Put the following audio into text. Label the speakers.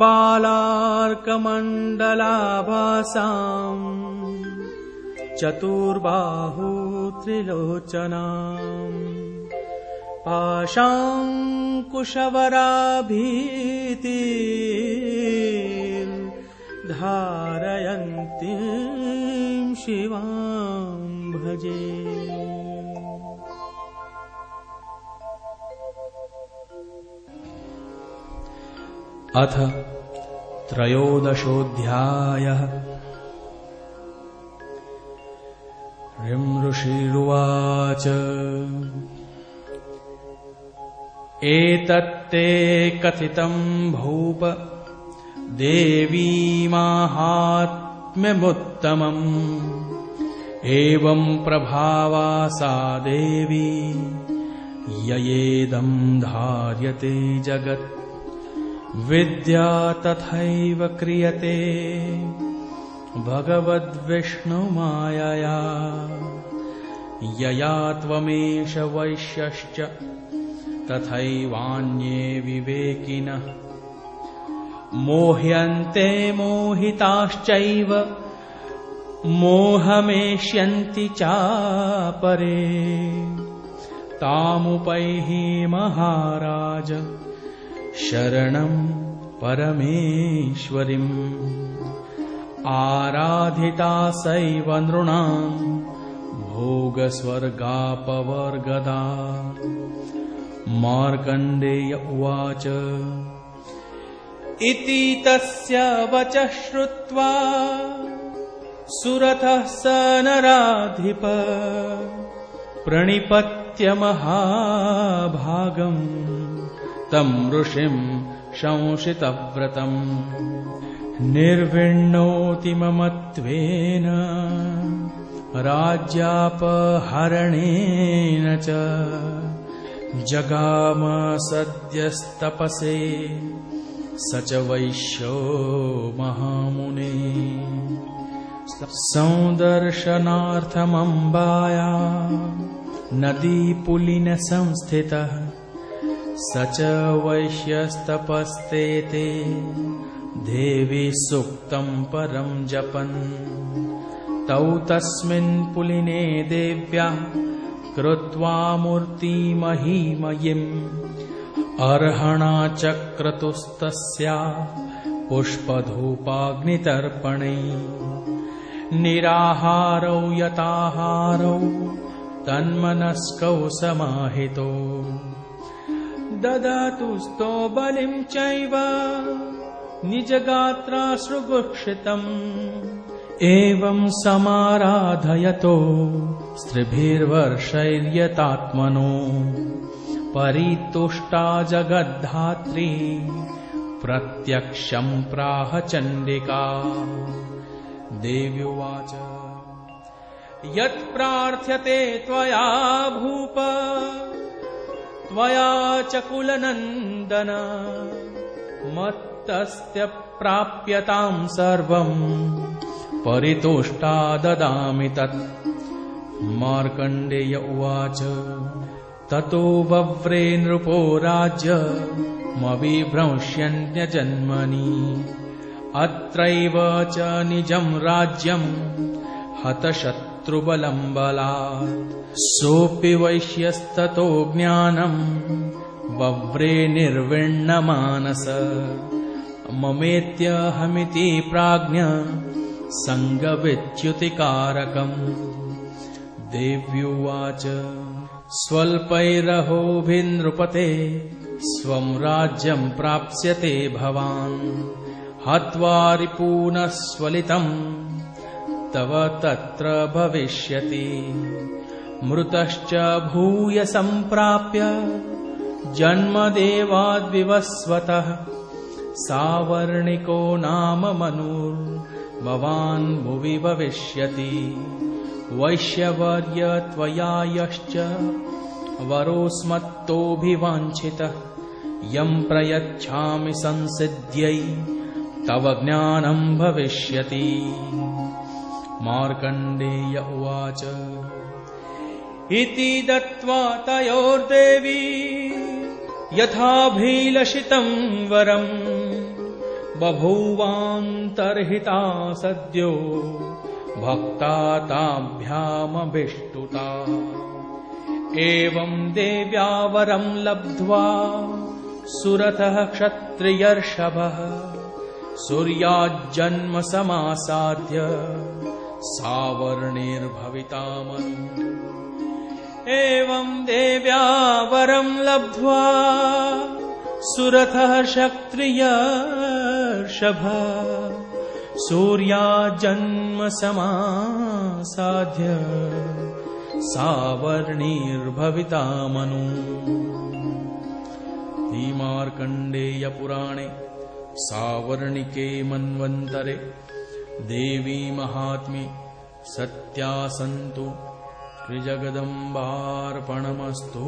Speaker 1: बालार्कमण्डलाभासाम् चतुर्बाहू त्रिलोचना पाशाङ्कुशवराभीति धारयन्ती शिवां भजे अथ त्रयोदशोऽध्यायः। ऋषिरुवाच। एतत्ते कथितम् भूप देवी माहात्म्यमुत्तमम् एवम् प्रभावा सा देवी ययेदम् धार्यते जगत् विद्या तथैव क्रियते। भगवद्विष्णुमायया। यया त्वमेष वैश्यश्च तथैवान्ये विवेकिनः। मोह्यन्ते मोहिताश्चैव मोहमेष्यन्ति चापरे। तामुपैहि महाराज शरणम् परमेश्वरिम् आराधिता सैव नृणाम् भोगस्वर्गापवर्गदा। मार्कण्डेय उवाच इति तस्य वचः श्रुत्वा सुरथः स नराधिप प्रणिपत्य महाभागम् तम् ऋषिम् शंसितव्रतम्। निर्विण्णोतिममत्वेन राज्यापहरणेन च। जगाम सद्यस्तपसे स च वैश्यो महामुने। सौदर्शनार्थमम्बाया नदीपुलिनसंस्थितः स च वैश्यस्तपस्तेते देवी सुक्तम् परम् जपन्। तौ तस्मिन् पुलिने देव्याः कृत्वा मूर्तिमहीमयिम्। अर्हणाचक्रतुस्तस्या पुष्पधूपाग्नितर्पणे। निराहारौ यताहारौ तन्मनस्कौ समाहितो ददातुस्तो बलिम् चैव। निजगात्राश्रुगुक्षितम्। एवम् समाराधयतो स्त्रिभिर्वर्षैर्यतात्मनो। परितुष्टा जगद्धात्री प्रत्यक्षम् प्राह चण्डिका देव्युवाच यत्प्रार्थ्यते त्वया भूप त्वया च कुलनन्दन मत्तस्य प्राप्यताम् सर्वम् परितुष्टा ददामि तत्। मार्कण्डेय उवाच ततो वव्रे नृपो राज्यमविभ्रंश्यन्यजन्मनि अत्रैव च निजम् राज्यम् हतशत्रुबलम् बलात् सोऽपि वैश्यस्ततो ज्ञानम् वव्रे निर्विण्णमानस। ममेत्यहमिति प्राज्ञ सङ्गविच्युतिकारकम्। देव्युवाच स्वल्पैरहोभिनृपते स्वम् राज्यम् प्राप्स्यते भवान्। हत्वा स्वलितम् तव तत्र भविष्यति। मृतश्च भूय सम्प्राप्य जन्मदेवाद्विवस्वतः। सावर्णिको नाम मनुर्भवान् भुवि भविष्यति। वैश्यवर्य त्वया यश्च वरोऽस्मत्तोऽभिवाञ्छितः यम् प्रयच्छामि संसिद्ध्यै तव ज्ञानम् भविष्यति मार्कण्डेय उवाच। इति दत्त्वा तयोर्देवी यथाभिलषितम् वरम् बभूवान्तर्हिता सद्यो भक्ता ताभ्यामभिष्टुता। एवम् देव्यावरम् लब्ध्वा सुरथः क्षत्रियर्षभः। सूर्याज्जन्म समासाद्य सावर्णिर्भवितामनु। एवम् देव्या वरम् लब्ध्वा सुरथः क्षत्रियर्षभ सूर्या जन्म समासाध्य सावर्णिर्भवितामनु। मार्कण्डेयपुराणे सावर्णिके मन्वन्तरे देवी महात्म्ये सत्या सन्तु त्रिजगदम्बार्पणमस्तु